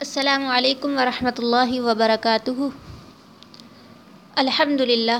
السلام علیکم ورحمۃ اللہ وبرکاتہ۔ الحمد للہ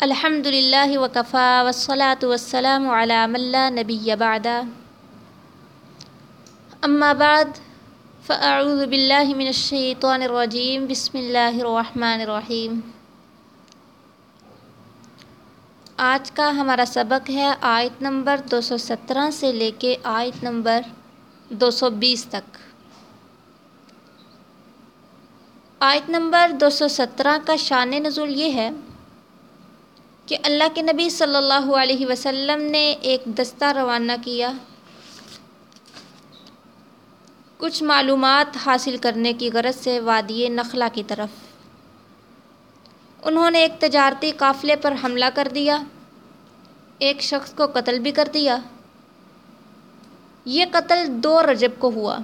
الحمد للہ وکفا والصلاة والسلام علی من لا نبی بعد۔ اما بعد، فاعوذ باللہ من الشیطان الرجیم۔ بسم اللہ الرحمن الرحیم۔ آج کا ہمارا سبق ہے آیت نمبر دو سو سترہ سے لے کے آیت نمبر دو سو بیس تک۔ آیت نمبر دو سو سترہ کا شان نزول یہ ہے کہ اللہ کے نبی صلی اللہ علیہ وسلم نے ایک دستہ روانہ کیا۔ کچھ معلومات حاصل کرنے کی غرض سے وادی نخلا کی طرف۔ انہوں نے ایک تجارتی قافلے پر حملہ کر دیا۔ ایک شخص کو قتل بھی کر دیا۔ یہ قتل دو رجب کو ہوا۔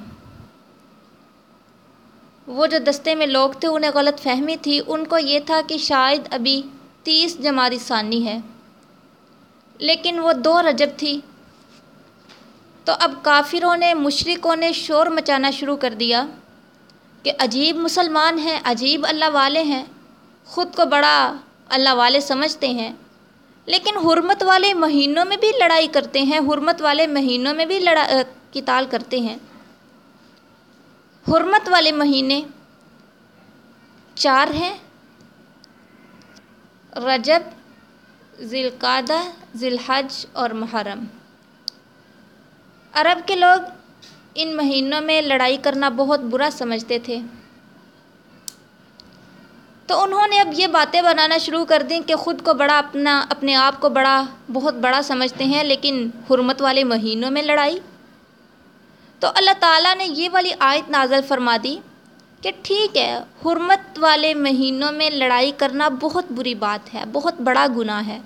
وہ جو دستے میں لوگ تھے، انہیں غلط فہمی تھی۔ ان کو یہ تھا کہ شاید ابھی تیس جماعت ثانی ہے لیکن وہ دو رجب تھی۔ تو اب کافروں نے مشرقوں نے شور مچانا شروع کر دیا کہ عجیب مسلمان ہیں، عجیب اللہ والے ہیں۔ خود کو بڑا اللہ والے سمجھتے ہیں۔ لیکن حرمت والے مہینوں میں بھی لڑائی کرتے ہیں، حرمت والے مہینوں میں بھی لڑا کتال کرتے ہیں۔ حرمت والے مہینے چار ہیں۔ رجب ذی القعدہ ذی الحج اور محرم۔ عرب کے لوگ ان مہینوں میں لڑائی کرنا بہت برا سمجھتے تھے۔ تو انہوں نے اب یہ باتیں بنانا شروع کر دیں کہ خود کو بڑا اپنا، اپنے آپ کو بڑا، بہت بڑا سمجھتے ہیں، لیکن حرمت والے مہینوں میں لڑائی۔ تو اللہ تعالیٰ نے یہ والی آیت نازل فرما دی کہ ٹھیک ہے، حرمت والے مہینوں میں لڑائی کرنا بہت بری بات ہے، بہت بڑا گناہ ہے۔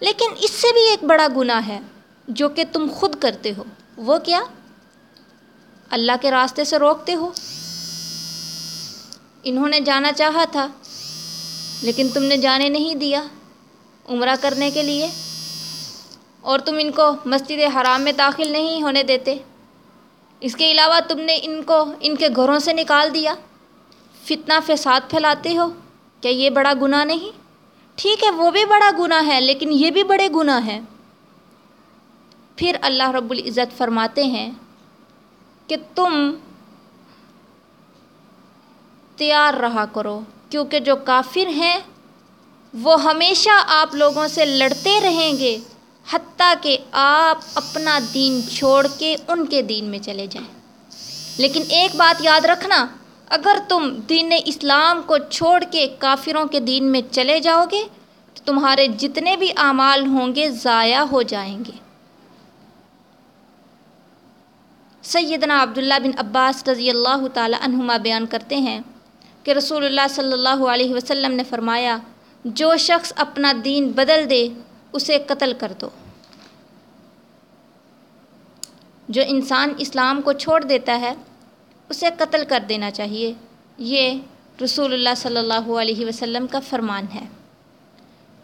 لیکن اس سے بھی ایک بڑا گناہ ہے جو کہ تم خود کرتے ہو۔ وہ کیا؟ اللہ کے راستے سے روکتے ہو۔ انہوں نے جانا چاہا تھا، لیکن تم نے جانے نہیں دیا عمرہ کرنے کے لیے۔ اور تم ان کو مسجد حرام میں داخل نہیں ہونے دیتے۔ اس کے علاوہ تم نے ان کو، ان کے گھروں سے نکال دیا۔ فتنہ فساد پھیلاتے ہو، کیا یہ بڑا گناہ نہیں؟ ٹھیک ہے، وہ بھی بڑا گناہ ہے، لیکن یہ بھی بڑے گناہ ہیں۔ پھر اللہ رب العزت فرماتے ہیں کہ تم تیار رہا کرو، کیونکہ جو کافر ہیں، وہ ہمیشہ آپ لوگوں سے لڑتے رہیں گے۔ حتیٰ کہ آپ اپنا دین چھوڑ کے ان کے دین میں چلے جائیں۔ لیکن ایک بات یاد رکھنا، اگر تم دین اسلام کو چھوڑ کے کافروں کے دین میں چلے جاؤ گے، تو تمہارے جتنے بھی اعمال ہوں گے ضائع ہو جائیں گے۔ سیدنا عبداللہ بن عباس رضی اللہ تعالی عنہما بیان کرتے ہیں کہ رسول اللہ صلی اللہ علیہ وسلم نے فرمایا، جو شخص اپنا دین بدل دے اسے قتل کر دو۔ جو انسان اسلام کو چھوڑ دیتا ہے، اسے قتل کر دینا چاہیے۔ یہ رسول اللہ صلی اللہ علیہ وسلم کا فرمان ہے۔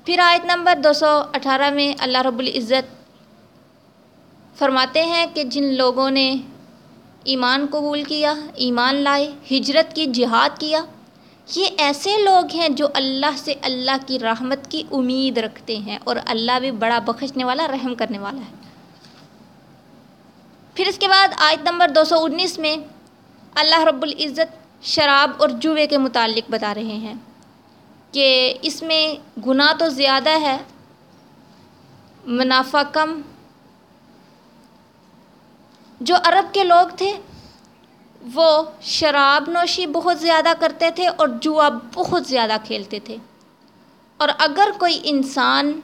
پھر آیت نمبر دو سو اٹھارہ میں اللہ رب العزت فرماتے ہیں کہ جن لوگوں نے ایمان قبول کیا، ایمان لائے، ہجرت کی، جہاد کیا یہ ایسے لوگ ہیں جو اللہ سے اللہ کی رحمت کی امید رکھتے ہیں اور اللہ بھی بڑا بخشنے والا، رحم کرنے والا ہے۔ پھر اس کے بعد آیت نمبر دو سو انیس میں اللہ رب العزت شراب اور جوے کے متعلق بتا رہے ہیں کہ اس میں گناہ تو زیادہ ہے، منافع کم۔ جو عرب کے لوگ تھے وہ شراب نوشی بہت زیادہ کرتے تھے اور جوا بہت زیادہ کھیلتے تھے۔ اور اگر کوئی انسان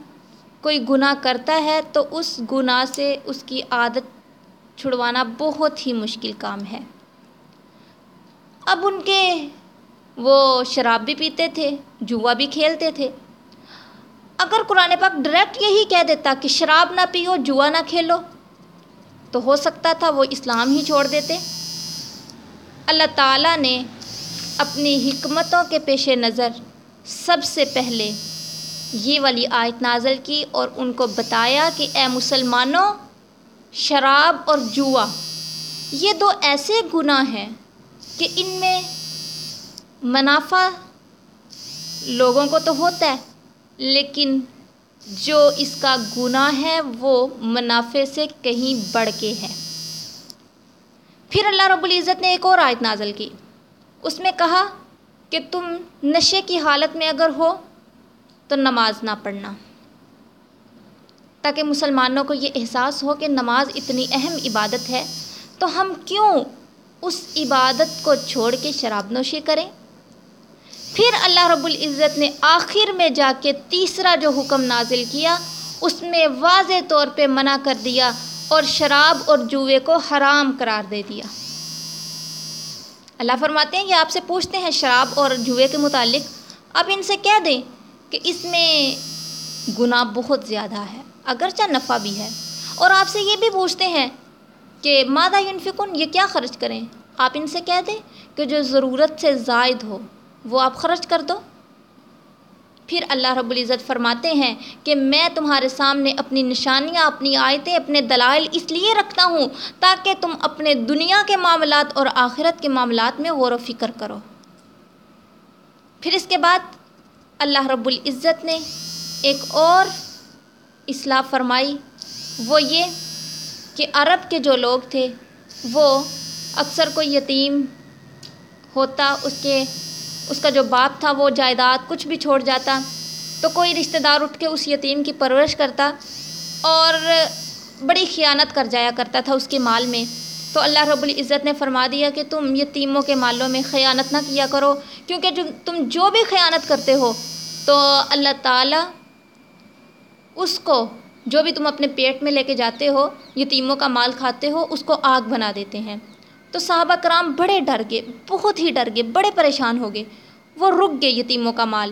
کوئی گناہ کرتا ہے تو اس گناہ سے اس کی عادت چھڑوانا بہت ہی مشکل کام ہے۔ اب ان کے وہ شراب بھی پیتے تھے، جوا بھی کھیلتے تھے۔ اگر قرآن پاک ڈائریکٹ یہی کہہ دیتا کہ شراب نہ پیو، جوا نہ کھیلو، تو ہو سکتا تھا وہ اسلام ہی چھوڑ دیتے۔ اللہ تعالیٰ نے اپنی حکمتوں کے پیش نظر سب سے پہلے یہ والی آیت نازل کی اور ان کو بتایا کہ اے مسلمانوں، شراب اور جوا، یہ دو ایسے گناہ ہیں کہ ان میں منافع لوگوں کو تو ہوتا ہے، لیکن جو اس کا گناہ ہے وہ منافع سے کہیں بڑھ کے ہے۔ پھر اللہ رب العزت نے ایک اور آیت نازل کی۔ اس میں کہا کہ تم نشے کی حالت میں اگر ہو تو نماز نہ پڑھنا۔ تاکہ مسلمانوں کو یہ احساس ہو کہ نماز اتنی اہم عبادت ہے، تو ہم کیوں اس عبادت کو چھوڑ کے شراب نوشی کریں؟ پھر اللہ رب العزت نے آخر میں جا کے تیسرا جو حکم نازل کیا، اس میں واضح طور پہ منع کر دیا اور شراب اور جوئے کو حرام قرار دے دیا۔ اللہ فرماتے ہیں، یہ آپ سے پوچھتے ہیں شراب اور جوئے کے متعلق۔ آپ ان سے کہہ دیں کہ اس میں گناہ بہت زیادہ ہے، اگرچہ نفع بھی ہے۔ اور آپ سے یہ بھی پوچھتے ہیں کہ مادہ ینفقن یہ کیا خرچ کریں؟ آپ ان سے کہہ دیں کہ جو ضرورت سے زائد ہو، وہ آپ خرچ کر دو۔ پھر اللہ رب العزت فرماتے ہیں کہ میں تمہارے سامنے اپنی نشانیاں، اپنی آیتیں، اپنے دلائل اس لیے رکھتا ہوں تاکہ تم اپنے دنیا کے معاملات اور آخرت کے معاملات میں غور و فکر کرو۔ پھر اس کے بعد اللہ رب العزت نے ایک اور اصلاح فرمائی، وہ یہ کہ عرب کے جو لوگ تھے، وہ اکثر کوئی یتیم ہوتا، اس کے اس کا جو باپ تھا وہ جائیداد کچھ بھی چھوڑ جاتا، تو کوئی رشتہ دار اٹھ کے اس یتیم کی پرورش کرتا اور بڑی خیانت کر جایا کرتا تھا اس کے مال میں۔ تو اللہ رب العزت نے فرما دیا کہ تم یتیموں کے مالوں میں خیانت نہ کیا کرو، کیونکہ جو تم جو بھی خیانت کرتے ہو، تو اللہ تعالیٰ اس کو جو بھی تم اپنے پیٹ میں لے کے جاتے ہو، یتیموں کا مال کھاتے ہو، اس کو آگ بنا دیتے ہیں۔ تو صحابہ کرام بڑے ڈر گئے، بہت ہی ڈر گئے، بڑے پریشان ہو گئے۔ وہ رک گئے یتیموں کا مال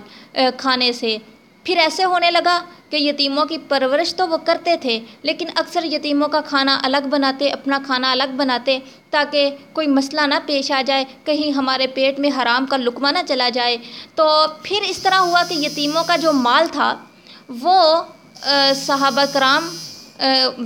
کھانے سے۔ پھر ایسے ہونے لگا کہ یتیموں کی پرورش تو وہ کرتے تھے، لیکن اکثر یتیموں کا کھانا الگ بناتے، اپنا کھانا الگ بناتے، تاکہ کوئی مسئلہ نہ پیش آ جائے، کہیں ہمارے پیٹ میں حرام کا لقمہ نہ چلا جائے۔ تو پھر اس طرح ہوا کہ یتیموں کا جو مال تھا، وہ صحابہ کرام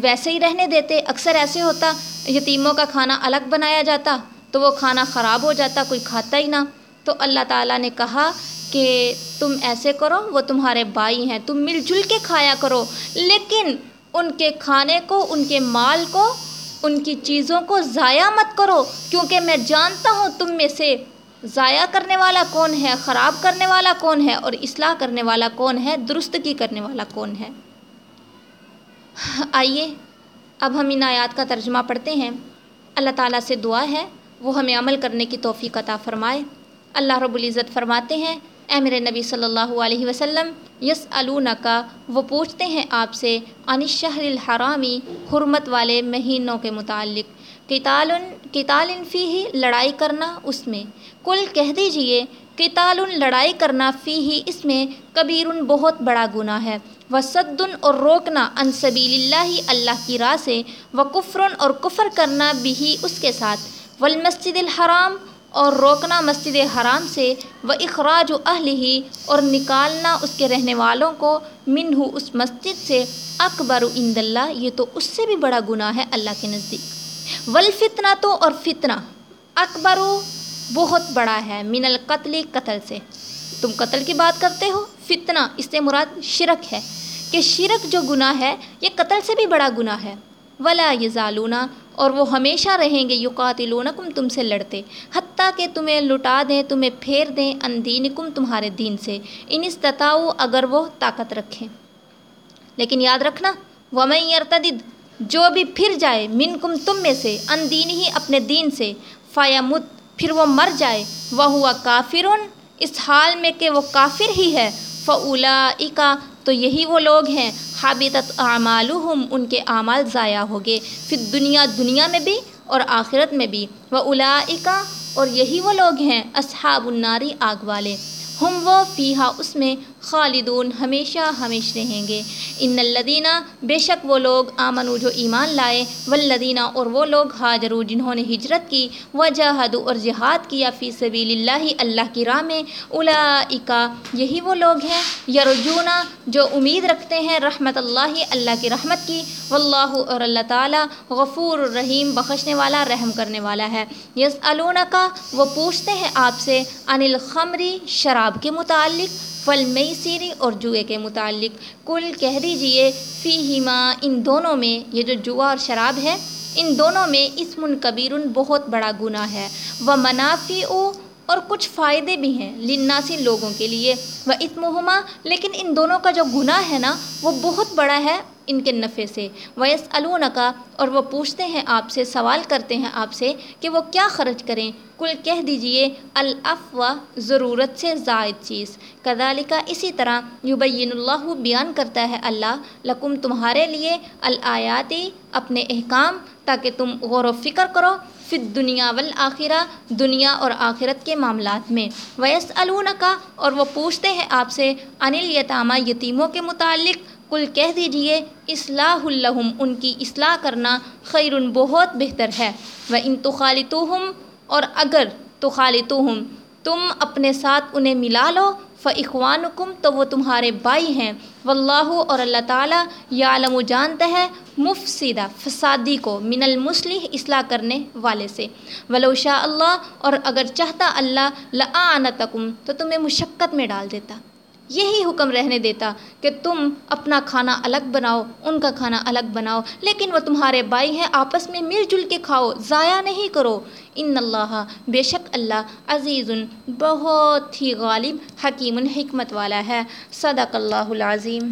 ویسے ہی رہنے دیتے، اکثر ایسے ہوتا۔ یتیموں کا کھانا الگ بنایا جاتا تو وہ کھانا خراب ہو جاتا، کوئی کھاتا ہی نہ۔ تو اللہ تعالیٰ نے کہا کہ تم ایسے کرو، وہ تمہارے بھائی ہیں، تم مل جل کے کھایا کرو۔ لیکن ان کے کھانے کو، ان کے مال کو، ان کی چیزوں کو ضائع مت کرو۔ کیونکہ میں جانتا ہوں تم میں سے ضائع کرنے والا کون ہے، خراب کرنے والا کون ہے اور اصلاح کرنے والا کون ہے، درستگی کرنے والا کون ہے۔ آئیے اب ہم ان آیات کا ترجمہ پڑھتے ہیں۔ اللہ تعالیٰ سے دعا ہے، وہ ہمیں عمل کرنے کی توفیق عطا فرمائے۔ اللہ رب العزت فرماتے ہیں، اے میرے نبی صلی اللہ علیہ وسلم یس کا وہ پوچھتے ہیں آپ سے، عن شہر الحرامی، حرمت والے مہینوں کے متعلق۔ کتال کتال فی ہی لڑائی کرنا اس میں۔ کل کہہ دیجیے کتال لڑائی کرنا فی ہی اس میں کبیر بہت بڑا گناہ ہے۔ و اور روکنا ان سبیل اللہ اللہ کی راہ سے و کفرن اور کفر کرنا بھی اس کے ساتھ۔ والمسجد الحرام اور روکنا مسجد حرام سے و اخراج و اہل ہی اور نکالنا اس کے رہنے والوں کو، منہ اس مسجد سے اکبر عند اللہ۔ یہ تو اس سے بھی بڑا گناہ ہے اللہ کے نزدیک۔ ولفتنا تو اور فتنہ اکبر بہت بڑا ہے من القتل، قتل سے۔ تم قتل کی بات کرتے ہو؟ فتنہ، اس سے مراد شرک ہے۔ کہ شرک جو گناہ ہے، یہ قتل سے بھی بڑا گناہ ہے۔ ولا یہ ظالونہ اور وہ ہمیشہ رہیں گے یقاتلون کم تم سے لڑتے۔ حتیٰ کہ تمہیں لٹا دیں، تمہیں پھیر دیں اندین کم تمہارے دین سے۔ ان استطاؤ اگر وہ طاقت رکھیں۔ لیکن یاد رکھنا وہ میں جو بھی پھر جائے من کم تم میں سے ان دین ہی اپنے دین سے۔ فیامت پھر وہ مر جائے۔ وہ ہوا کافرن اس حال میں کہ وہ کافر ہی ہے۔ فعلا تو یہی وہ لوگ ہیں حابطت اعمالہم، ان کے اعمال ضائع ہو گئے پھر دنیا دنیا میں بھی اور آخرت میں بھی۔ وہ اور یہی وہ لوگ ہیں، اصحاب الناری آگ والے۔ ہم وہ فیحا اس میں خالدون ہمیشہ ہمیش رہیں گے۔ ان الدینہ بے شک وہ لوگ آمنو جو ایمان لائے والذینہ اور وہ لوگ حاجرو جنہوں نے ہجرت کی وجاہدو اور جہاد کیا فی سبیل اللہ اللہ کی راہ میں۔ اولئک یہی وہ لوگ ہیں یرجونا جو امید رکھتے ہیں رحمت اللہ اللہ کی رحمت کی۔ واللہ اور اللہ تعالیٰ غفور الرحیم، بخشنے والا، رحم کرنے والا ہے۔ یس کا وہ پوچھتے ہیں آپ سے ان الخمری شراب کے متعلق؟ فل مئی سیری اور جوئے کے متعلق کل کہہ دیجیے، فی ہیما ان دونوں میں یہ جو جوا اور شراب ہے، ان دونوں میں اسم کبیر بہت بڑا گناہ ہے۔ وہ منافی او اور کچھ فائدے بھی ہیں لناسی لوگوں کے لیے۔ وہ اتمہما لیکن ان دونوں کا جو گناہ ہے نا، وہ بہت بڑا ہے ان کے نفع سے۔ ویس کا اور وہ پوچھتے ہیں آپ سے، سوال کرتے ہیں آپ سے کہ وہ کیا خرچ کریں۔ کل کہہ دیجیے الافوا ضرورت سے زائد چیز۔ کذالکہ اسی طرح یبین اللہ، بیان کرتا ہے اللہ، لکم تمہارے لیے الآیاتی، اپنے احکام، تاکہ تم غور و فکر کرو۔ فت دنیا والآخرہ، دنیا اور آخرت کے معاملات میں۔ ویس کا اور وہ پوچھتے ہیں آپ سے انل یتامہ یتیموں کے متعلق؟ کل کہہ دیجیے، اصلاح الحم ان کی اصلاح کرنا خیر بہت بہتر ہے۔ وہ ان تو خالتوہم اور اگر تو خالتوہم تم اپنے ساتھ انہیں ملا لو فاخوانکم تو وہ تمہارے بھائی ہیں۔ واللہ اور اللہ تعالیٰ یا و جانتا ہے مفسدہ فسادی کو من المسلح اصلاح کرنے والے سے۔ ولو شاء اللہ، اور اگر چاہتا اللہ لآنتکم تو تمہیں مشقت میں ڈال دیتا۔ یہی حکم رہنے دیتا کہ تم اپنا کھانا الگ بناؤ، ان کا کھانا الگ بناؤ، لیکن وہ تمہارے بھائی ہیں، آپس میں مل جل کے کھاؤ، ضائع نہیں کرو۔ ان اللہ، بے شک اللہ عزیز، بہت ہی غالب، حکیم، حکمت والا ہے۔ صدق اللہ العظیم۔